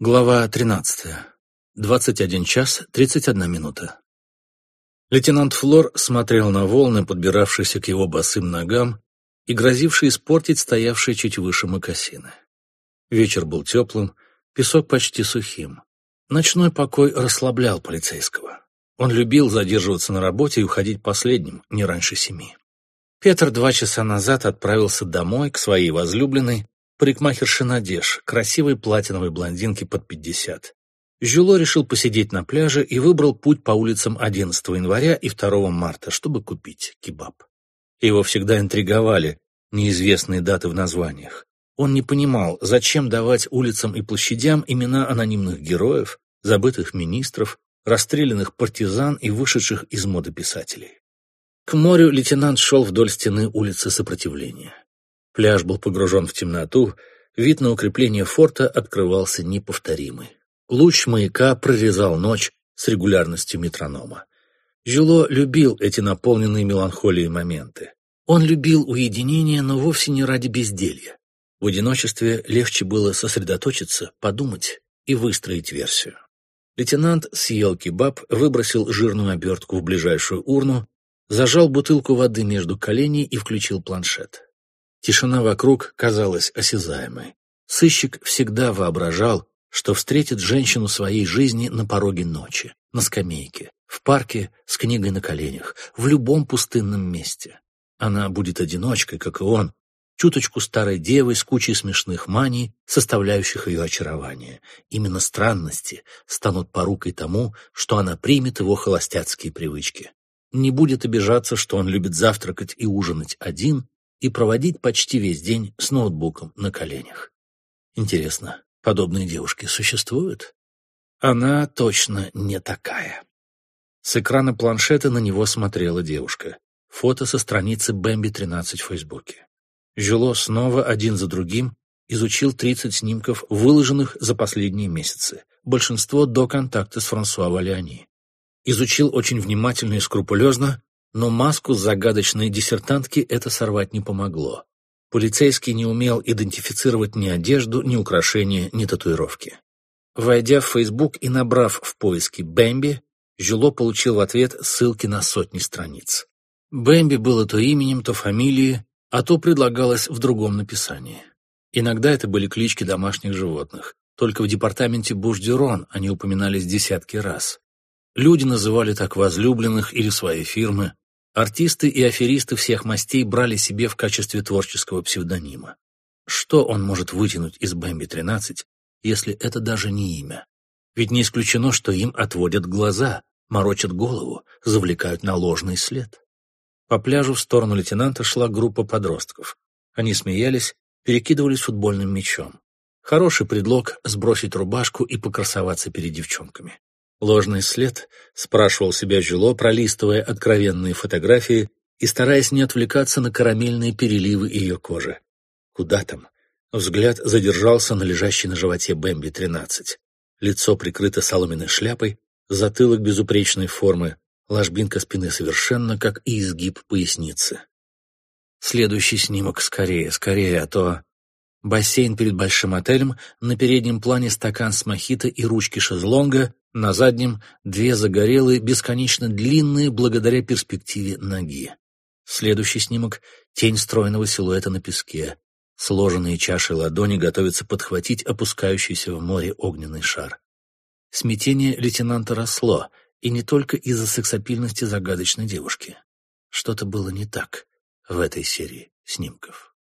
Глава 13. 21 час 31 минута. Лейтенант Флор смотрел на волны, подбиравшиеся к его босым ногам и грозившие испортить стоявшие чуть выше мокасины. Вечер был теплым, песок почти сухим. Ночной покой расслаблял полицейского. Он любил задерживаться на работе и уходить последним, не раньше семи. Петр два часа назад отправился домой к своей возлюбленной, парикмахерши Надеж, красивой платиновой блондинке под пятьдесят. Жюло решил посидеть на пляже и выбрал путь по улицам 11 января и 2 марта, чтобы купить кебаб. Его всегда интриговали неизвестные даты в названиях. Он не понимал, зачем давать улицам и площадям имена анонимных героев, забытых министров, расстрелянных партизан и вышедших из моды писателей. К морю лейтенант шел вдоль стены улицы Сопротивления. Пляж был погружен в темноту, вид на укрепление форта открывался неповторимый. Луч маяка прорезал ночь с регулярностью метронома. Жило любил эти наполненные меланхолией моменты. Он любил уединение, но вовсе не ради безделья. В одиночестве легче было сосредоточиться, подумать и выстроить версию. Лейтенант съел кебаб, выбросил жирную обертку в ближайшую урну, зажал бутылку воды между коленей и включил планшет. Тишина вокруг казалась осязаемой. Сыщик всегда воображал, что встретит женщину своей жизни на пороге ночи, на скамейке, в парке с книгой на коленях, в любом пустынном месте. Она будет одиночкой, как и он, чуточку старой девой с кучей смешных маний, составляющих ее очарование. Именно странности станут порукой тому, что она примет его холостяцкие привычки. Не будет обижаться, что он любит завтракать и ужинать один, и проводить почти весь день с ноутбуком на коленях. Интересно, подобные девушки существуют? Она точно не такая. С экрана планшета на него смотрела девушка. Фото со страницы Бэмби-13 в Фейсбуке. Жило снова один за другим изучил 30 снимков, выложенных за последние месяцы, большинство до контакта с Франсуа Валиани. Изучил очень внимательно и скрупулезно, но маску загадочной диссертантки это сорвать не помогло. Полицейский не умел идентифицировать ни одежду, ни украшения, ни татуировки. Войдя в Facebook и набрав в поиске «Бэмби», Жюло получил в ответ ссылки на сотни страниц. Бэмби было то именем, то фамилией, а то предлагалось в другом написании. Иногда это были клички домашних животных. Только в департаменте Буш-Дюрон они упоминались десятки раз. Люди называли так возлюбленных или свои фирмы. Артисты и аферисты всех мастей брали себе в качестве творческого псевдонима. Что он может вытянуть из Бэмби-13, если это даже не имя? Ведь не исключено, что им отводят глаза, морочат голову, завлекают на ложный след. По пляжу в сторону лейтенанта шла группа подростков. Они смеялись, перекидывались футбольным мячом. Хороший предлог сбросить рубашку и покрасоваться перед девчонками. Ложный след, спрашивал себя Жило, пролистывая откровенные фотографии и стараясь не отвлекаться на карамельные переливы ее кожи. Куда там? Взгляд задержался на лежащей на животе Бэмби-13. Лицо прикрыто соломенной шляпой, затылок безупречной формы, ложбинка спины совершенно, как и изгиб поясницы. Следующий снимок скорее, скорее, а то... Бассейн перед большим отелем, на переднем плане стакан с мохито и ручки шезлонга, на заднем две загорелые, бесконечно длинные благодаря перспективе ноги. Следующий снимок — тень стройного силуэта на песке. Сложенные чаши ладони готовятся подхватить опускающийся в море огненный шар. Смятение лейтенанта росло, и не только из-за сексапильности загадочной девушки. Что-то было не так в этой серии снимков.